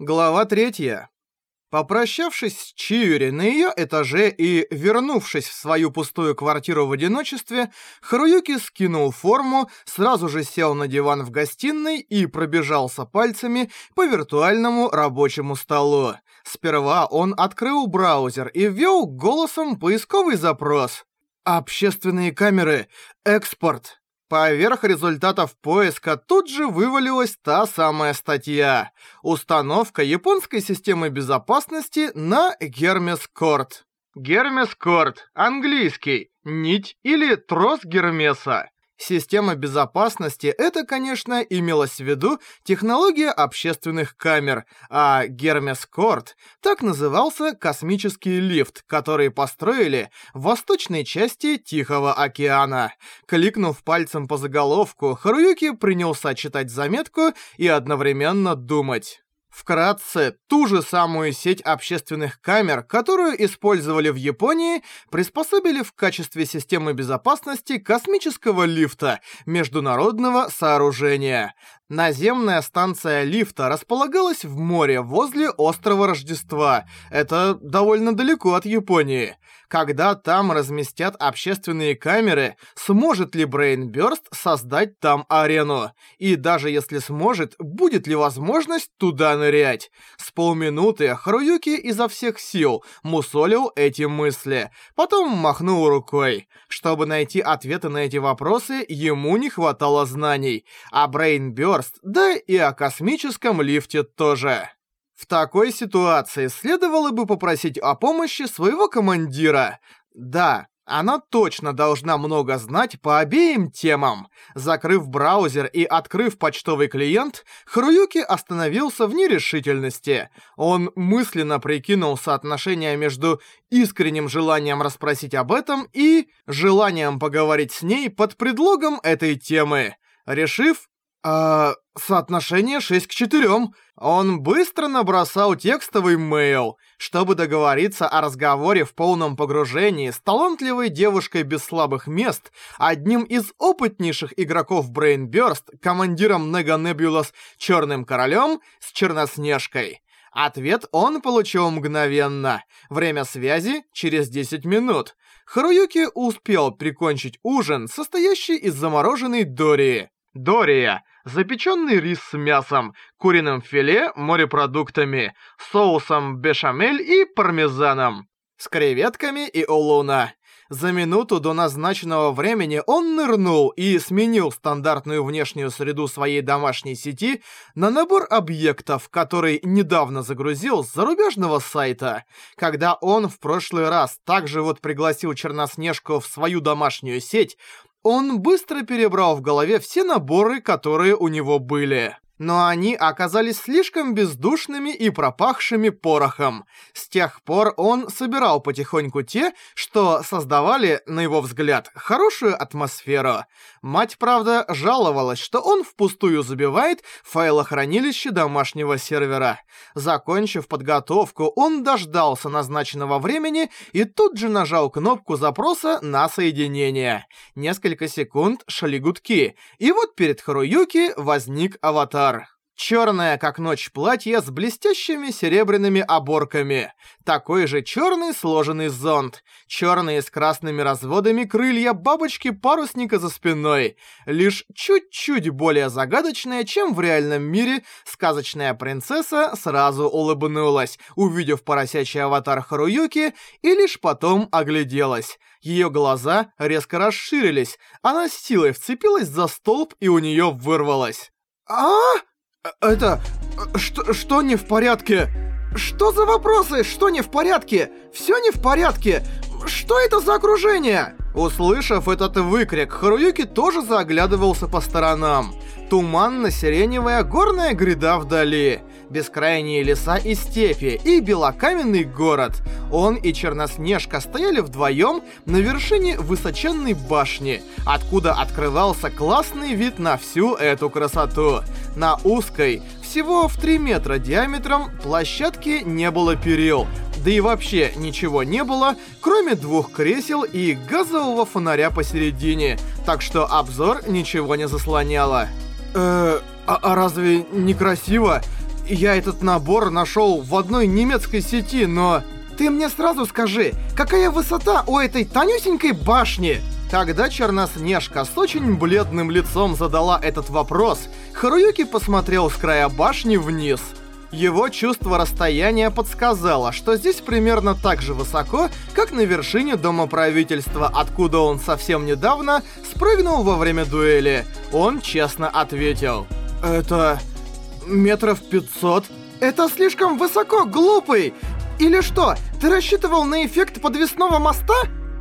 Глава третья. Попрощавшись с Чиури на её этаже и вернувшись в свою пустую квартиру в одиночестве, Харуюки скинул форму, сразу же сел на диван в гостиной и пробежался пальцами по виртуальному рабочему столу. Сперва он открыл браузер и ввёл голосом поисковый запрос. «Общественные камеры. Экспорт». Поверх результатов поиска тут же вывалилась та самая статья. Установка японской системы безопасности на Гермес Корт. Гермес Корт, английский, нить или трос Гермеса. Система безопасности — это, конечно, имелось в виду технология общественных камер, а Гермес Корт так назывался космический лифт, который построили в восточной части Тихого океана. Кликнув пальцем по заголовку, Харуюки принялся читать заметку и одновременно думать. Вкратце, ту же самую сеть общественных камер, которую использовали в Японии, приспособили в качестве системы безопасности космического лифта международного сооружения. Наземная станция лифта располагалась в море возле острова Рождества. Это довольно далеко от Японии. Когда там разместят общественные камеры, сможет ли Brainburst создать там арену? И даже если сможет, будет ли возможность туда нырять? С полминуты Харуюки изо всех сил мусолил эти мысли. Потом махнул рукой. Чтобы найти ответы на эти вопросы, ему не хватало знаний. А Brainburst, да и о космическом лифте тоже. В такой ситуации следовало бы попросить о помощи своего командира. Да, она точно должна много знать по обеим темам. Закрыв браузер и открыв почтовый клиент, Харуюки остановился в нерешительности. Он мысленно прикинул соотношение между искренним желанием расспросить об этом и желанием поговорить с ней под предлогом этой темы. Решив, а, соотношение 6 к 4. Он быстро набросал текстовый мейл, чтобы договориться о разговоре в полном погружении с талантливой девушкой без слабых мест, одним из опытнейших игроков Brainburst, командиром Нега Небулас Черным Королем с Черноснежкой. Ответ он получил мгновенно. Время связи через 10 минут. Харуюки успел прикончить ужин, состоящий из замороженной Дории. Дория запеченный рис с мясом, куриным филе, морепродуктами, соусом бешамель и пармезаном, с креветками и улуна. За минуту до назначенного времени он нырнул и сменил стандартную внешнюю среду своей домашней сети на набор объектов, который недавно загрузил с зарубежного сайта. Когда он в прошлый раз также вот пригласил Черноснежку в свою домашнюю сеть, он быстро перебрал в голове все наборы, которые у него были но они оказались слишком бездушными и пропахшими порохом. С тех пор он собирал потихоньку те, что создавали, на его взгляд, хорошую атмосферу. Мать, правда, жаловалась, что он впустую забивает файлохранилище домашнего сервера. Закончив подготовку, он дождался назначенного времени и тут же нажал кнопку запроса на соединение. Несколько секунд шли гудки, и вот перед Харуюки возник аватар. Черное, как ночь, платье с блестящими серебряными оборками. Такой же черный сложенный зонт. Черные с красными разводами крылья бабочки-парусника за спиной. Лишь чуть-чуть более загадочная, чем в реальном мире, сказочная принцесса сразу улыбнулась, увидев поросячий аватар Харуюки, и лишь потом огляделась. Ее глаза резко расширились, она с силой вцепилась за столб и у нее вырвалась. а Это... Что, что не в порядке? Что за вопросы? Что не в порядке? Все не в порядке? Что это за окружение? Услышав этот выкрик, Харуюки тоже заглядывался по сторонам. Туманно-сиреневая горная гряда вдали бескрайние леса и степи и белокаменный город. Он и Черноснежка стояли вдвоем на вершине высоченной башни, откуда открывался классный вид на всю эту красоту. На узкой, всего в 3 метра диаметром, площадке не было перил, да и вообще ничего не было, кроме двух кресел и газового фонаря посередине, так что обзор ничего не заслоняло. Э, а, а разве не красиво? Я этот набор нашел в одной немецкой сети, но... Ты мне сразу скажи, какая высота у этой тонюсенькой башни? Когда Черноснежка с очень бледным лицом задала этот вопрос, Харуюки посмотрел с края башни вниз. Его чувство расстояния подсказало, что здесь примерно так же высоко, как на вершине Дома правительства, откуда он совсем недавно спрыгнул во время дуэли. Он честно ответил. «Это... метров пятьсот?» «Это слишком высоко, глупый! Или что, ты рассчитывал на эффект подвесного моста?»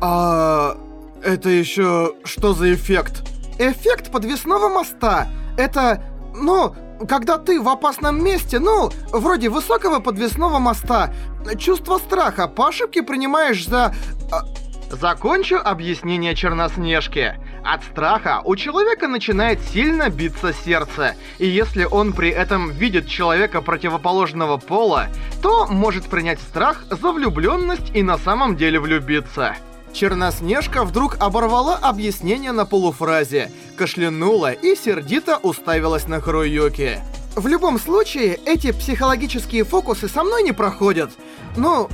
«А... это еще что за эффект?» «Эффект подвесного моста. Это... ну, когда ты в опасном месте, ну, вроде высокого подвесного моста, чувство страха по ошибке принимаешь за... А, Закончу объяснение Черноснежки. От страха у человека начинает сильно биться сердце, и если он при этом видит человека противоположного пола, то может принять страх за влюбленность и на самом деле влюбиться. Черноснежка вдруг оборвала объяснение на полуфразе, кашлянула и сердито уставилась на Харуюки. В любом случае, эти психологические фокусы со мной не проходят. Ну,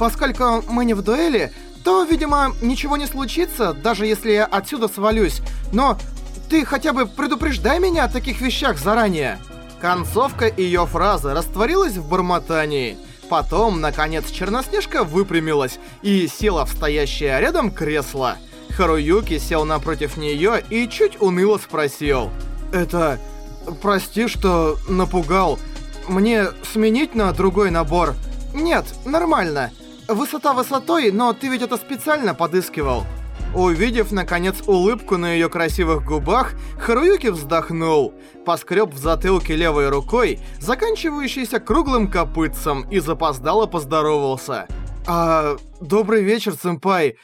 поскольку мы не в дуэли, то, видимо, ничего не случится, даже если я отсюда свалюсь. Но ты хотя бы предупреждай меня о таких вещах заранее. Концовка ее фразы растворилась в бормотании. Потом, наконец, Черноснежка выпрямилась и села в стоящее рядом кресло. Харуюки сел напротив нее и чуть уныло спросил. «Это... прости, что напугал. Мне сменить на другой набор?» «Нет, нормально. Высота высотой, но ты ведь это специально подыскивал». Увидев, наконец, улыбку на ее красивых губах, Харуюки вздохнул, поскреб в затылке левой рукой, заканчивающейся круглым копытцем, и запоздало поздоровался. «А, добрый вечер, сэмпай.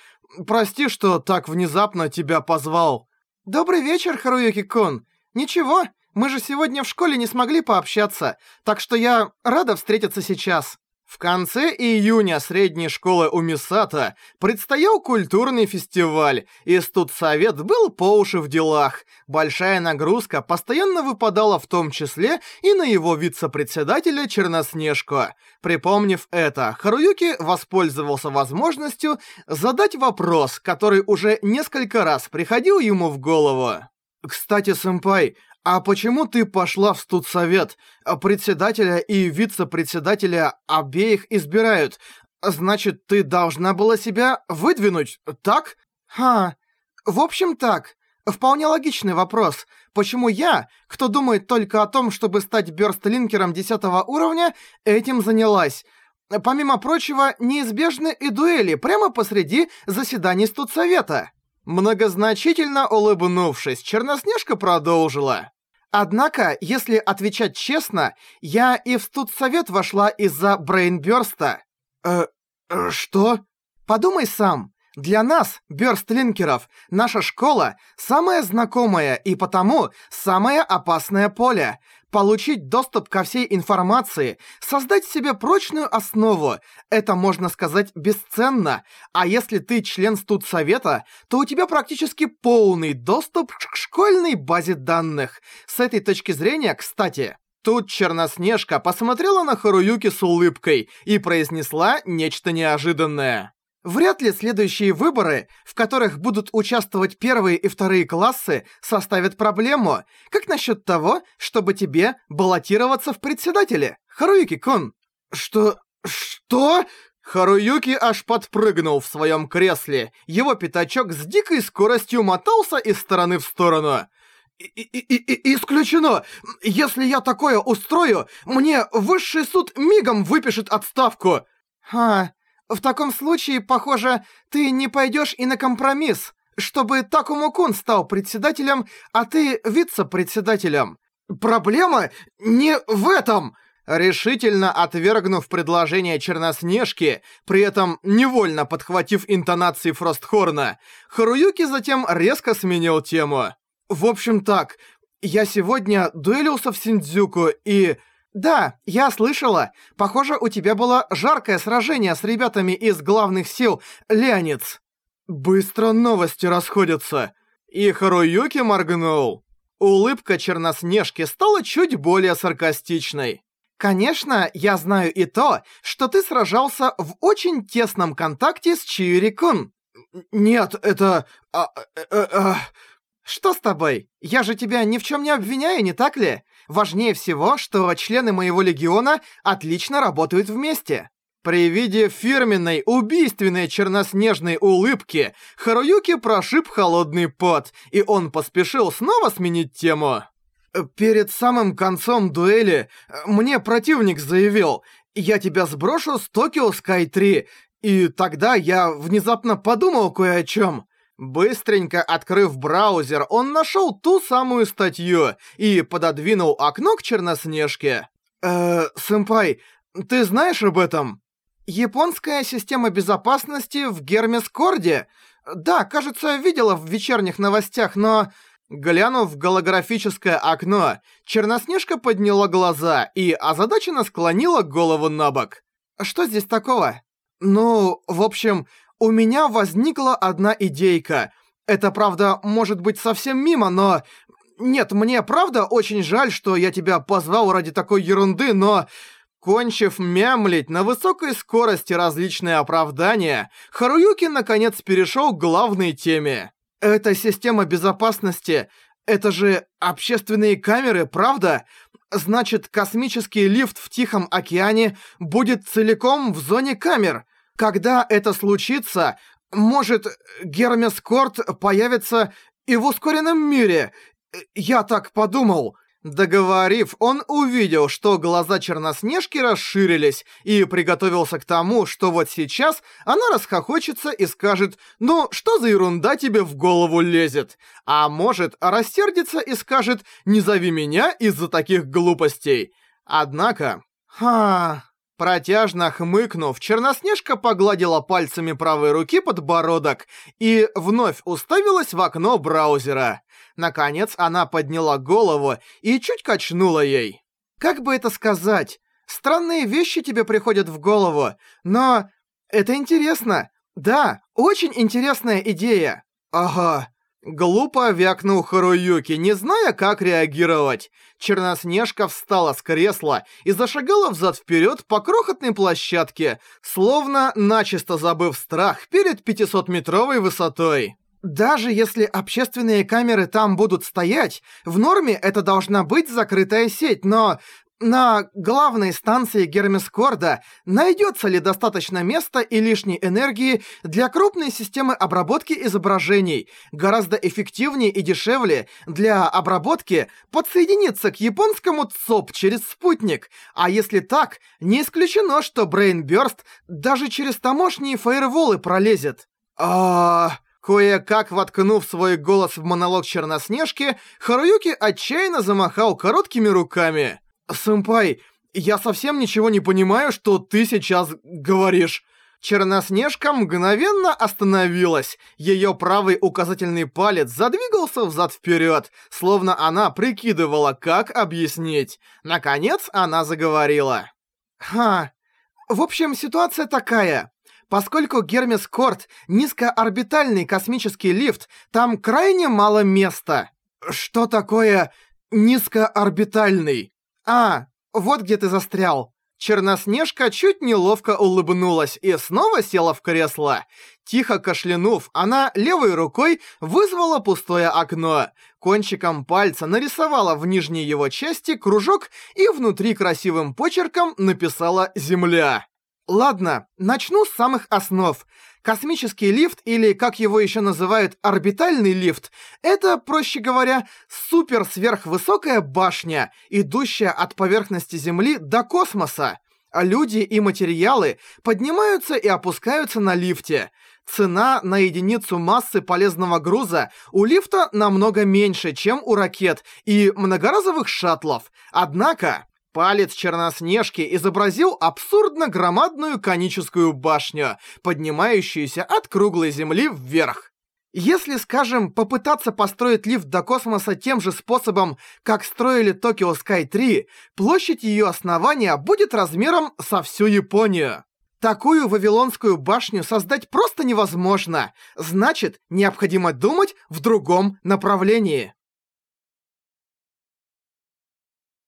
Прости, что так внезапно тебя позвал». «Добрый вечер, Харуюки-кун. Ничего, мы же сегодня в школе не смогли пообщаться, так что я рада встретиться сейчас». В конце июня средней школы у Мисата предстоял культурный фестиваль, и студсовет был по уши в делах. Большая нагрузка постоянно выпадала в том числе и на его вице-председателя Черноснежку. Припомнив это, Харуюки воспользовался возможностью задать вопрос, который уже несколько раз приходил ему в голову. «Кстати, сэмпай, «А почему ты пошла в студсовет? Председателя и вице-председателя обеих избирают. Значит, ты должна была себя выдвинуть, так?» «Ха, в общем так. Вполне логичный вопрос. Почему я, кто думает только о том, чтобы стать бёрстлинкером 10 уровня, этим занялась?» Помимо прочего, неизбежны и дуэли прямо посреди заседаний студсовета. Многозначительно улыбнувшись, Черноснежка продолжила. Однако, если отвечать честно, я и в студсовет вошла из-за брейнбёрста. Э, э, что? Подумай сам. Для нас, бёрстлинкеров, наша школа – самое знакомое и потому самое опасное поле. Получить доступ ко всей информации, создать себе прочную основу – это, можно сказать, бесценно. А если ты член студсовета, то у тебя практически полный доступ к школьной базе данных. С этой точки зрения, кстати, Тут Черноснежка посмотрела на Харуюки с улыбкой и произнесла нечто неожиданное. Вряд ли следующие выборы, в которых будут участвовать первые и вторые классы, составят проблему. Как насчет того, чтобы тебе баллотироваться в председателе, Харуюки-кун? Что... что? Харуюки аж подпрыгнул в своем кресле. Его пятачок с дикой скоростью мотался из стороны в сторону. И, и, и, исключено! Если я такое устрою, мне высший суд мигом выпишет отставку. Ха, в таком случае, похоже, ты не пойдешь и на компромисс, чтобы Такому-кун стал председателем, а ты вице-председателем. Проблема не в этом!» Решительно отвергнув предложение Черноснежки, при этом невольно подхватив интонации Фростхорна, Харуюки затем резко сменил тему. «В общем так, я сегодня дуэлился в Синдзюку и...» «Да, я слышала. Похоже, у тебя было жаркое сражение с ребятами из главных сил Леонидс». Быстро новости расходятся. И Харуюки моргнул. Улыбка Черноснежки стала чуть более саркастичной. Конечно, я знаю и то, что ты сражался в очень тесном контакте с Чиури-кун. Нет, это... А, а, а, Что с тобой? Я же тебя ни в чем не обвиняю, не так ли? Важнее всего, что члены моего легиона отлично работают вместе. При виде фирменной, убийственной черноснежной улыбки Харуюки прошиб холодный пот, и он поспешил снова сменить тему. «Перед самым концом дуэли мне противник заявил, я тебя сброшу с Токио Скай 3, и тогда я внезапно подумал кое о чем. Быстренько открыв браузер, он нашел ту самую статью и пододвинул окно к Черноснежке. «Э, сэмпай, ты знаешь об этом?» «Японская система безопасности в Гермес-Корде? Да, кажется, видела в вечерних новостях, но...» Глянув в голографическое окно, Черноснежка подняла глаза и озадаченно склонила голову на бок. «Что здесь такого?» «Ну, в общем, у меня возникла одна идейка. Это, правда, может быть совсем мимо, но... Нет, мне правда очень жаль, что я тебя позвал ради такой ерунды, но... Кончив мямлить на высокой скорости различные оправдания, Харуюки наконец перешел к главной теме. «Это система безопасности. Это же общественные камеры, правда? Значит, космический лифт в Тихом океане будет целиком в зоне камер. Когда это случится, может, Гермес Корт появится и в ускоренном мире. Я так подумал». Договорив, он увидел, что глаза Черноснежки расширились и приготовился к тому, что вот сейчас она расхохочется и скажет «Ну, что за ерунда тебе в голову лезет?» А может, рассердится и скажет «Не зови меня из-за таких глупостей». Однако... Ха... Протяжно хмыкнув, Черноснежка погладила пальцами правой руки подбородок и вновь уставилась в окно браузера. Наконец она подняла голову и чуть качнула ей. «Как бы это сказать? Странные вещи тебе приходят в голову, но это интересно. Да, очень интересная идея». «Ага, Глупо вякнул Харуюки, не зная, как реагировать. Черноснежка встала с кресла и зашагала взад-вперед по крохотной площадке, словно начисто забыв страх перед 500-метровой высотой. Даже если общественные камеры там будут стоять, в норме это должна быть закрытая сеть, но на главной станции Гермескорда найдется ли достаточно места и лишней энергии для крупной системы обработки изображений, гораздо эффективнее и дешевле для обработки подсоединиться к японскому ЦОП через спутник, а если так, не исключено, что Брейнбёрст даже через тамошние фаерволы пролезет. А... Кое-как воткнув свой голос в монолог Черноснежки, Харуюки отчаянно замахал короткими руками. «Сэмпай, я совсем ничего не понимаю, что ты сейчас говоришь». Черноснежка мгновенно остановилась. Ее правый указательный палец задвигался взад-вперед, словно она прикидывала, как объяснить. Наконец она заговорила. «Ха, в общем, ситуация такая. Поскольку Гермес Корт — низкоорбитальный космический лифт, там крайне мало места. Что такое низкоорбитальный? «А, вот где ты застрял». Черноснежка чуть неловко улыбнулась и снова села в кресло. Тихо кашлянув, она левой рукой вызвала пустое окно. Кончиком пальца нарисовала в нижней его части кружок и внутри красивым почерком написала «Земля». Ладно, начну с самых основ. Космический лифт, или как его еще называют, орбитальный лифт, это, проще говоря, супер-сверхвысокая башня, идущая от поверхности Земли до космоса. А люди и материалы поднимаются и опускаются на лифте. Цена на единицу массы полезного груза у лифта намного меньше, чем у ракет и многоразовых шаттлов. Однако, Палец Черноснежки изобразил абсурдно громадную коническую башню, поднимающуюся от круглой земли вверх. Если, скажем, попытаться построить лифт до космоса тем же способом, как строили Токио Скай 3, площадь ее основания будет размером со всю Японию. Такую Вавилонскую башню создать просто невозможно. Значит, необходимо думать в другом направлении.